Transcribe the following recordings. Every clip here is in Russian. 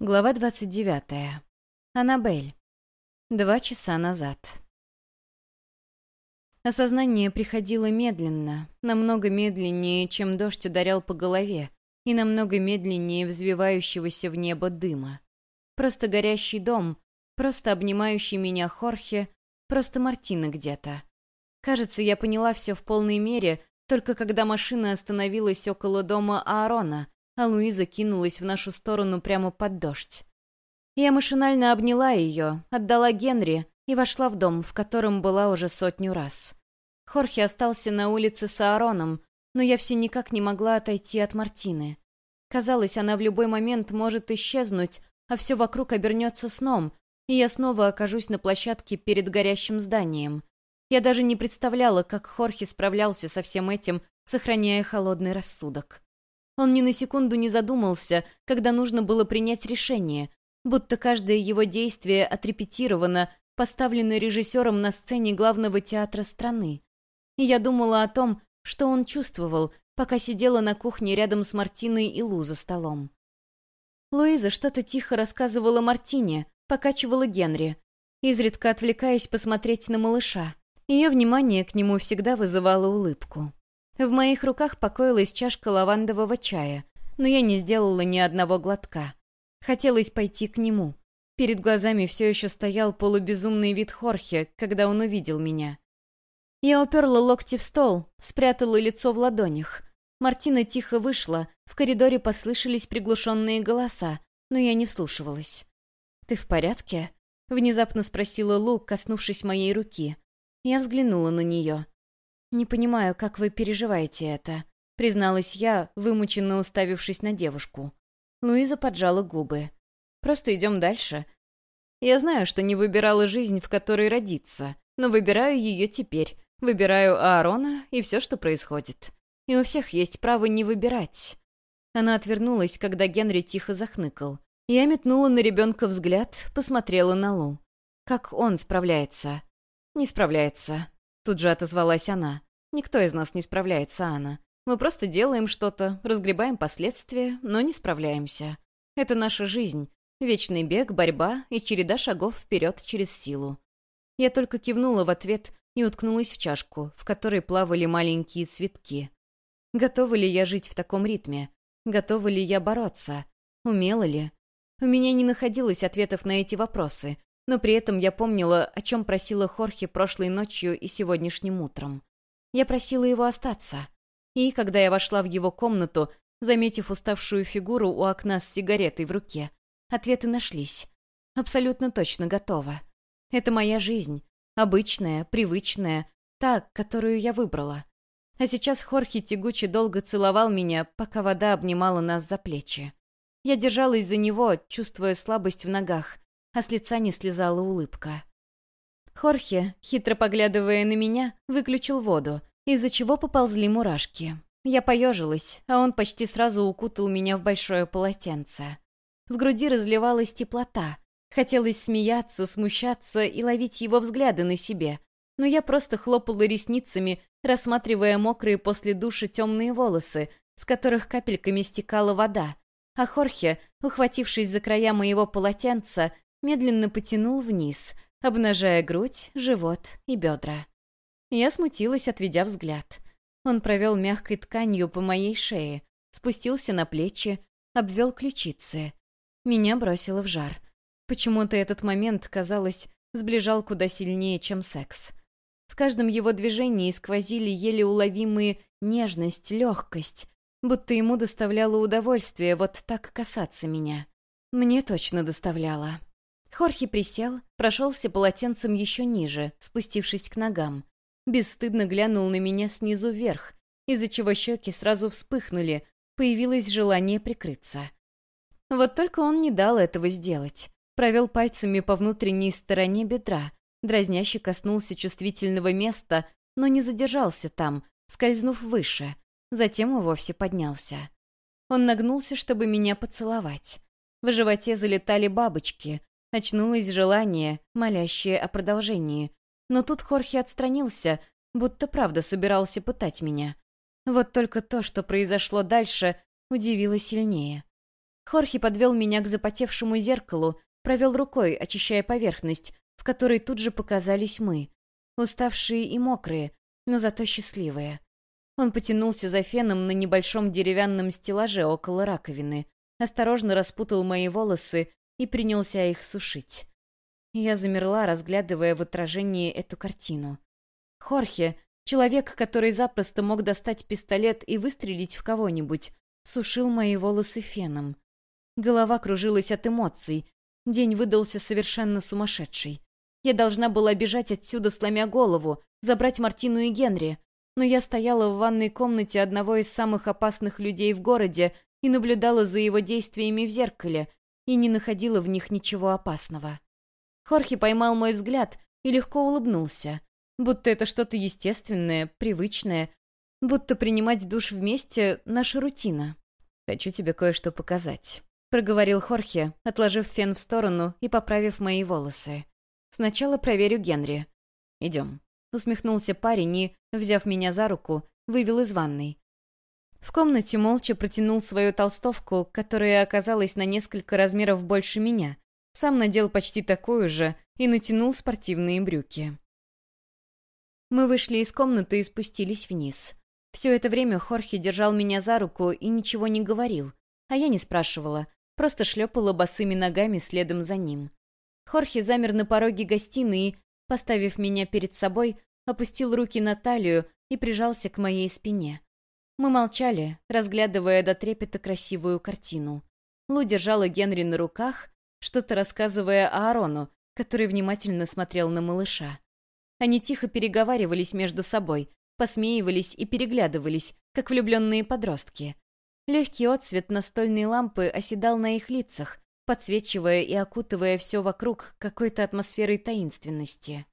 Глава 29. Аннабель. Два часа назад. Осознание приходило медленно, намного медленнее, чем дождь ударял по голове, и намного медленнее взвивающегося в небо дыма. Просто горящий дом, просто обнимающий меня Хорхе, просто Мартина где-то. Кажется, я поняла все в полной мере, только когда машина остановилась около дома Аарона — а Луиза кинулась в нашу сторону прямо под дождь. Я машинально обняла ее, отдала Генри и вошла в дом, в котором была уже сотню раз. Хорхе остался на улице с Аароном, но я все никак не могла отойти от Мартины. Казалось, она в любой момент может исчезнуть, а все вокруг обернется сном, и я снова окажусь на площадке перед горящим зданием. Я даже не представляла, как Хорхе справлялся со всем этим, сохраняя холодный рассудок. Он ни на секунду не задумался, когда нужно было принять решение, будто каждое его действие отрепетировано, поставлено режиссером на сцене главного театра страны. И я думала о том, что он чувствовал, пока сидела на кухне рядом с Мартиной и Лу за столом. Луиза что-то тихо рассказывала Мартине, покачивала Генри, изредка отвлекаясь посмотреть на малыша. Ее внимание к нему всегда вызывало улыбку. В моих руках покоилась чашка лавандового чая, но я не сделала ни одного глотка. Хотелось пойти к нему. Перед глазами все еще стоял полубезумный вид Хорхе, когда он увидел меня. Я уперла локти в стол, спрятала лицо в ладонях. Мартина тихо вышла, в коридоре послышались приглушенные голоса, но я не вслушивалась. «Ты в порядке?» — внезапно спросила Лу, коснувшись моей руки. Я взглянула на нее. «Не понимаю, как вы переживаете это», — призналась я, вымученно уставившись на девушку. Луиза поджала губы. «Просто идем дальше. Я знаю, что не выбирала жизнь, в которой родиться, но выбираю ее теперь. Выбираю Аарона и все, что происходит. И у всех есть право не выбирать». Она отвернулась, когда Генри тихо захныкал. Я метнула на ребенка взгляд, посмотрела на Лу. Как он справляется? Не справляется. Тут же отозвалась она. «Никто из нас не справляется, Анна. Мы просто делаем что-то, разгребаем последствия, но не справляемся. Это наша жизнь. Вечный бег, борьба и череда шагов вперед через силу». Я только кивнула в ответ и уткнулась в чашку, в которой плавали маленькие цветки. Готова ли я жить в таком ритме? Готова ли я бороться? Умела ли? У меня не находилось ответов на эти вопросы, но при этом я помнила, о чем просила Хорхе прошлой ночью и сегодняшним утром. Я просила его остаться. И, когда я вошла в его комнату, заметив уставшую фигуру у окна с сигаретой в руке, ответы нашлись. Абсолютно точно готова. Это моя жизнь. Обычная, привычная, та, которую я выбрала. А сейчас Хорхе тягуче долго целовал меня, пока вода обнимала нас за плечи. Я держалась за него, чувствуя слабость в ногах, а с лица не слезала улыбка. Хорхе, хитро поглядывая на меня, выключил воду, из-за чего поползли мурашки. Я поежилась, а он почти сразу укутал меня в большое полотенце. В груди разливалась теплота. Хотелось смеяться, смущаться и ловить его взгляды на себе. Но я просто хлопала ресницами, рассматривая мокрые после душа темные волосы, с которых капельками стекала вода. А Хорхе, ухватившись за края моего полотенца, медленно потянул вниз, обнажая грудь, живот и бедра. Я смутилась, отведя взгляд. Он провел мягкой тканью по моей шее, спустился на плечи, обвел ключицы. Меня бросило в жар. Почему-то этот момент, казалось, сближал куда сильнее, чем секс. В каждом его движении сквозили еле уловимые нежность, легкость, будто ему доставляло удовольствие вот так касаться меня. Мне точно доставляло. Хорхе присел, прошелся полотенцем еще ниже, спустившись к ногам. Бесстыдно глянул на меня снизу вверх, из-за чего щеки сразу вспыхнули, появилось желание прикрыться. Вот только он не дал этого сделать. Провел пальцами по внутренней стороне бедра, дразняще коснулся чувствительного места, но не задержался там, скользнув выше, затем и вовсе поднялся. Он нагнулся, чтобы меня поцеловать. В животе залетали бабочки, Очнулось желание, молящее о продолжении. Но тут Хорхе отстранился, будто правда собирался пытать меня. Вот только то, что произошло дальше, удивило сильнее. Хорхе подвел меня к запотевшему зеркалу, провел рукой, очищая поверхность, в которой тут же показались мы. Уставшие и мокрые, но зато счастливые. Он потянулся за феном на небольшом деревянном стеллаже около раковины, осторожно распутал мои волосы и принялся их сушить. Я замерла, разглядывая в отражении эту картину. Хорхе, человек, который запросто мог достать пистолет и выстрелить в кого-нибудь, сушил мои волосы феном. Голова кружилась от эмоций. День выдался совершенно сумасшедший. Я должна была бежать отсюда, сломя голову, забрать Мартину и Генри. Но я стояла в ванной комнате одного из самых опасных людей в городе и наблюдала за его действиями в зеркале, и не находила в них ничего опасного. Хорхе поймал мой взгляд и легко улыбнулся, будто это что-то естественное, привычное, будто принимать душ вместе — наша рутина. «Хочу тебе кое-что показать», — проговорил Хорхе, отложив фен в сторону и поправив мои волосы. «Сначала проверю Генри. Идем», — усмехнулся парень и, взяв меня за руку, вывел из ванной. В комнате молча протянул свою толстовку, которая оказалась на несколько размеров больше меня, сам надел почти такую же и натянул спортивные брюки. Мы вышли из комнаты и спустились вниз. Все это время Хорхе держал меня за руку и ничего не говорил, а я не спрашивала, просто шлепала босыми ногами следом за ним. Хорхе замер на пороге гостиной поставив меня перед собой, опустил руки на талию и прижался к моей спине. Мы молчали, разглядывая до трепета красивую картину. Лу держала Генри на руках, что-то рассказывая Аарону, который внимательно смотрел на малыша. Они тихо переговаривались между собой, посмеивались и переглядывались, как влюбленные подростки. Легкий отсвет настольной лампы оседал на их лицах, подсвечивая и окутывая все вокруг какой-то атмосферой таинственности.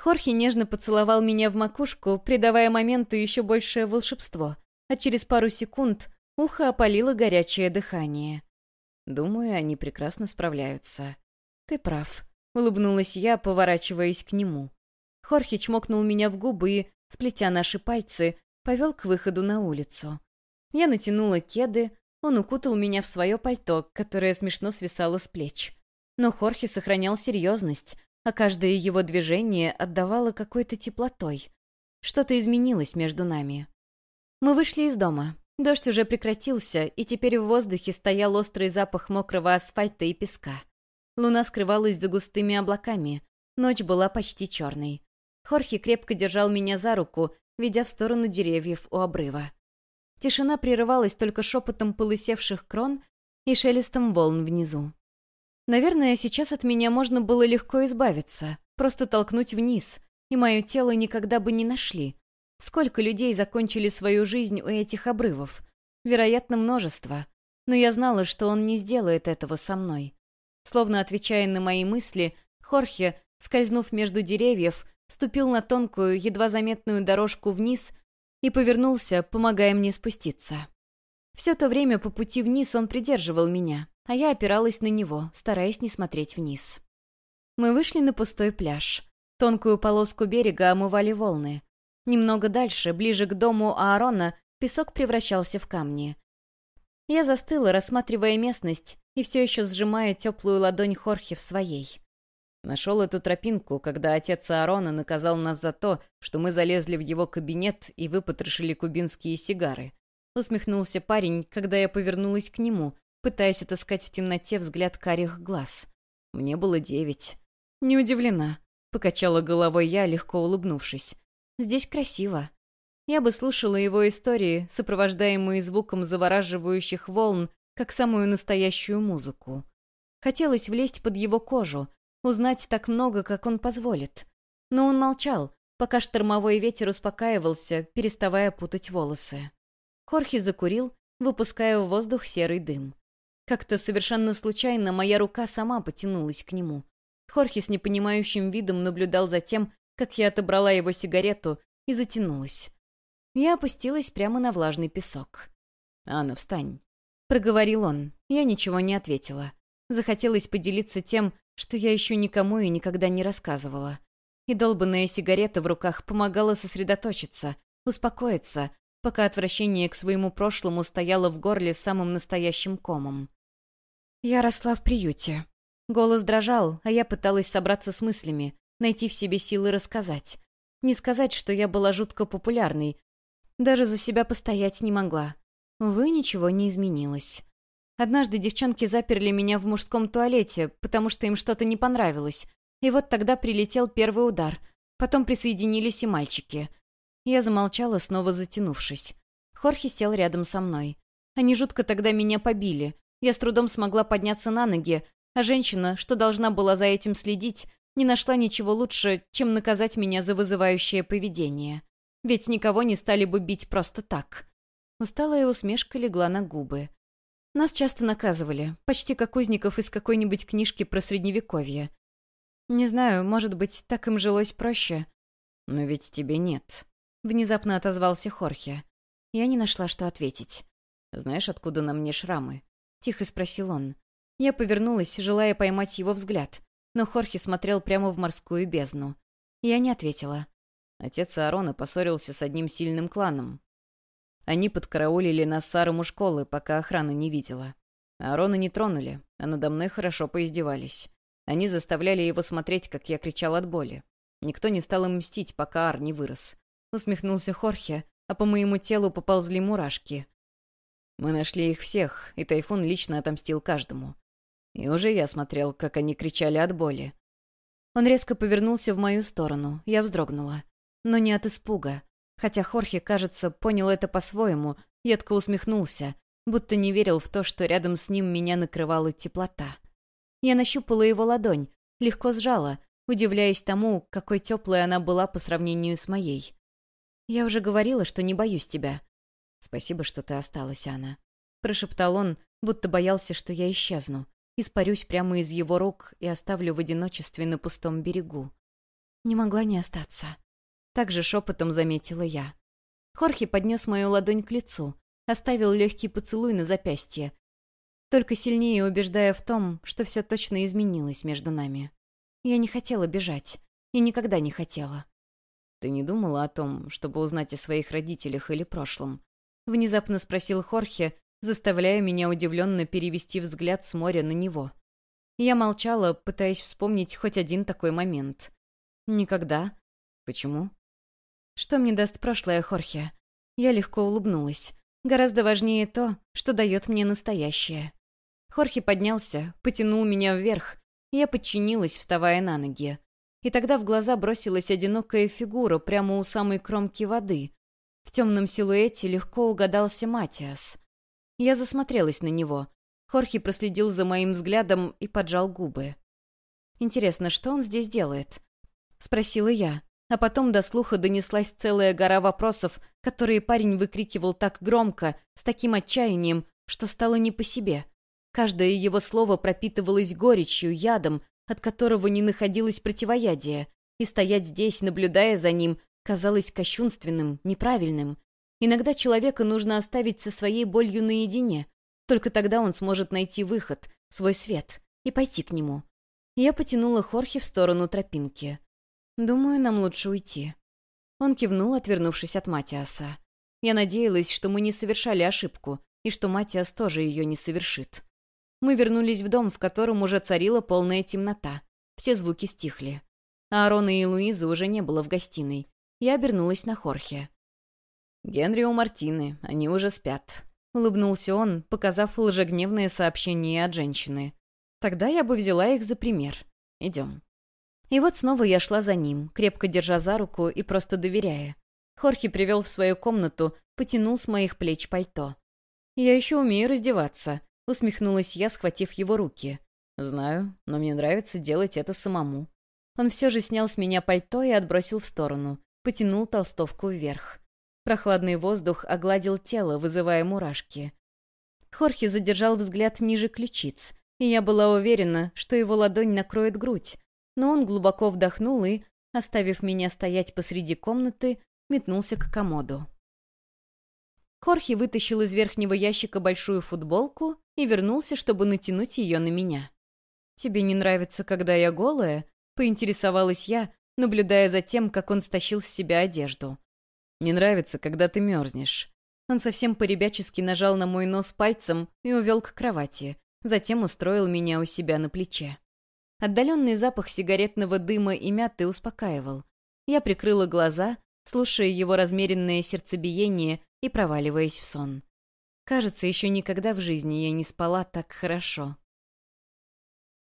Хорхе нежно поцеловал меня в макушку, придавая моменту еще большее волшебство, а через пару секунд ухо опалило горячее дыхание. Думаю, они прекрасно справляются. Ты прав. Улыбнулась я, поворачиваясь к нему. Хорхе чмокнул меня в губы и, сплетя наши пальцы, повел к выходу на улицу. Я натянула кеды, он укутал меня в свое пальто, которое смешно свисало с плеч. Но Хорхе сохранял серьезность, а каждое его движение отдавало какой-то теплотой. Что-то изменилось между нами. Мы вышли из дома. Дождь уже прекратился, и теперь в воздухе стоял острый запах мокрого асфальта и песка. Луна скрывалась за густыми облаками. Ночь была почти черной. Хорхе крепко держал меня за руку, ведя в сторону деревьев у обрыва. Тишина прерывалась только шепотом полысевших крон и шелестом волн внизу. Наверное, сейчас от меня можно было легко избавиться, просто толкнуть вниз, и мое тело никогда бы не нашли, Сколько людей закончили свою жизнь у этих обрывов? Вероятно, множество. Но я знала, что он не сделает этого со мной. Словно отвечая на мои мысли, Хорхе, скользнув между деревьев, ступил на тонкую, едва заметную дорожку вниз и повернулся, помогая мне спуститься. Все то время по пути вниз он придерживал меня, а я опиралась на него, стараясь не смотреть вниз. Мы вышли на пустой пляж. Тонкую полоску берега омывали волны. Немного дальше, ближе к дому Аарона, песок превращался в камни. Я застыла, рассматривая местность и все еще сжимая теплую ладонь Хорхе в своей. Нашел эту тропинку, когда отец Аарона наказал нас за то, что мы залезли в его кабинет и выпотрошили кубинские сигары. Усмехнулся парень, когда я повернулась к нему, пытаясь отыскать в темноте взгляд карих глаз. Мне было девять. Не удивлена. Покачала головой я, легко улыбнувшись. Здесь красиво. Я бы слушала его истории, сопровождаемые звуком завораживающих волн, как самую настоящую музыку. Хотелось влезть под его кожу, узнать так много, как он позволит. Но он молчал, пока штормовой ветер успокаивался, переставая путать волосы. Хорхе закурил, выпуская в воздух серый дым. Как-то совершенно случайно моя рука сама потянулась к нему. Хорхе с непонимающим видом наблюдал за тем, как я отобрала его сигарету и затянулась. Я опустилась прямо на влажный песок. «Анна, встань», — проговорил он. Я ничего не ответила. Захотелось поделиться тем, что я еще никому и никогда не рассказывала. И долбанная сигарета в руках помогала сосредоточиться, успокоиться, пока отвращение к своему прошлому стояло в горле самым настоящим комом. Я росла в приюте. Голос дрожал, а я пыталась собраться с мыслями, найти в себе силы рассказать. Не сказать, что я была жутко популярной. Даже за себя постоять не могла. Увы, ничего не изменилось. Однажды девчонки заперли меня в мужском туалете, потому что им что-то не понравилось. И вот тогда прилетел первый удар. Потом присоединились и мальчики. Я замолчала, снова затянувшись. Хорхе сел рядом со мной. Они жутко тогда меня побили. Я с трудом смогла подняться на ноги, а женщина, что должна была за этим следить, не нашла ничего лучше, чем наказать меня за вызывающее поведение. Ведь никого не стали бы бить просто так. Усталая усмешка легла на губы. Нас часто наказывали, почти как узников из какой-нибудь книжки про средневековье. Не знаю, может быть, так им жилось проще. Но ведь тебе нет. Внезапно отозвался Хорхе. Я не нашла, что ответить. Знаешь, откуда на мне шрамы? — тихо спросил он. Я повернулась, желая поймать его взгляд, но Хорхе смотрел прямо в морскую бездну. Я не ответила. Отец Аарона поссорился с одним сильным кланом. Они подкараулили нас с у школы, пока охрана не видела. Аарона не тронули, а надо мной хорошо поиздевались. Они заставляли его смотреть, как я кричал от боли. Никто не стал им мстить, пока Ар не вырос. Усмехнулся Хорхе, а по моему телу поползли мурашки. Мы нашли их всех, и Тайфун лично отомстил каждому. И уже я смотрел, как они кричали от боли. Он резко повернулся в мою сторону, я вздрогнула. Но не от испуга. Хотя Хорхе, кажется, понял это по-своему, едко усмехнулся, будто не верил в то, что рядом с ним меня накрывала теплота. Я нащупала его ладонь, легко сжала, удивляясь тому, какой теплой она была по сравнению с моей. «Я уже говорила, что не боюсь тебя», «Спасибо, что ты осталась, Анна», — прошептал он, будто боялся, что я исчезну. Испарюсь прямо из его рук и оставлю в одиночестве на пустом берегу. Не могла не остаться. Так же шепотом заметила я. Хорхе поднес мою ладонь к лицу, оставил легкий поцелуй на запястье, только сильнее убеждая в том, что все точно изменилось между нами. Я не хотела бежать. И никогда не хотела. «Ты не думала о том, чтобы узнать о своих родителях или прошлом?» — внезапно спросил Хорхе, заставляя меня удивленно перевести взгляд с моря на него. Я молчала, пытаясь вспомнить хоть один такой момент. «Никогда?» «Почему?» «Что мне даст прошлое, Хорхе?» Я легко улыбнулась. Гораздо важнее то, что дает мне настоящее. Хорхе поднялся, потянул меня вверх. Я подчинилась, вставая на ноги. И тогда в глаза бросилась одинокая фигура прямо у самой кромки воды. В темном силуэте легко угадался Матиас. Я засмотрелась на него. Хорхе проследил за моим взглядом и поджал губы. «Интересно, что он здесь делает?» — спросила я. А потом до слуха донеслась целая гора вопросов, которые парень выкрикивал так громко, с таким отчаянием, что стало не по себе. Каждое его слово пропитывалось горечью, ядом, от которого не находилось противоядия, и стоять здесь, наблюдая за ним, казалось кощунственным, неправильным. Иногда человека нужно оставить со своей болью наедине. Только тогда он сможет найти выход, свой свет, и пойти к нему. Я потянула Хорхе в сторону тропинки. «Думаю, нам лучше уйти». Он кивнул, отвернувшись от Матиаса. Я надеялась, что мы не совершали ошибку, и что Матиас тоже ее не совершит. Мы вернулись в дом, в котором уже царила полная темнота. Все звуки стихли. Аарона и Луизы уже не было в гостиной. Я обернулась на Хорхе. «Генри у Мартины, они уже спят», — улыбнулся он, показав лжегневное сообщение от женщины. «Тогда я бы взяла их за пример. Идем». И вот снова я шла за ним, крепко держа за руку и просто доверяя. Хорхе привел в свою комнату, потянул с моих плеч пальто. «Я еще умею раздеваться», — усмехнулась я, схватив его руки. «Знаю, но мне нравится делать это самому». Он все же снял с меня пальто и отбросил в сторону потянул толстовку вверх. Прохладный воздух огладил тело, вызывая мурашки. Хорхе задержал взгляд ниже ключиц, и я была уверена, что его ладонь накроет грудь, но он глубоко вдохнул и, оставив меня стоять посреди комнаты, метнулся к комоду. Хорхе вытащил из верхнего ящика большую футболку и вернулся, чтобы натянуть ее на меня. «Тебе не нравится, когда я голая?» — поинтересовалась я, наблюдая за тем, как он стащил с себя одежду. «Не нравится, когда ты мерзнешь». Он совсем поребячески нажал на мой нос пальцем и увел к кровати, затем устроил меня у себя на плече. Отдаленный запах сигаретного дыма и мяты успокаивал. Я прикрыла глаза, слушая его размеренное сердцебиение и проваливаясь в сон. Кажется, еще никогда в жизни я не спала так хорошо.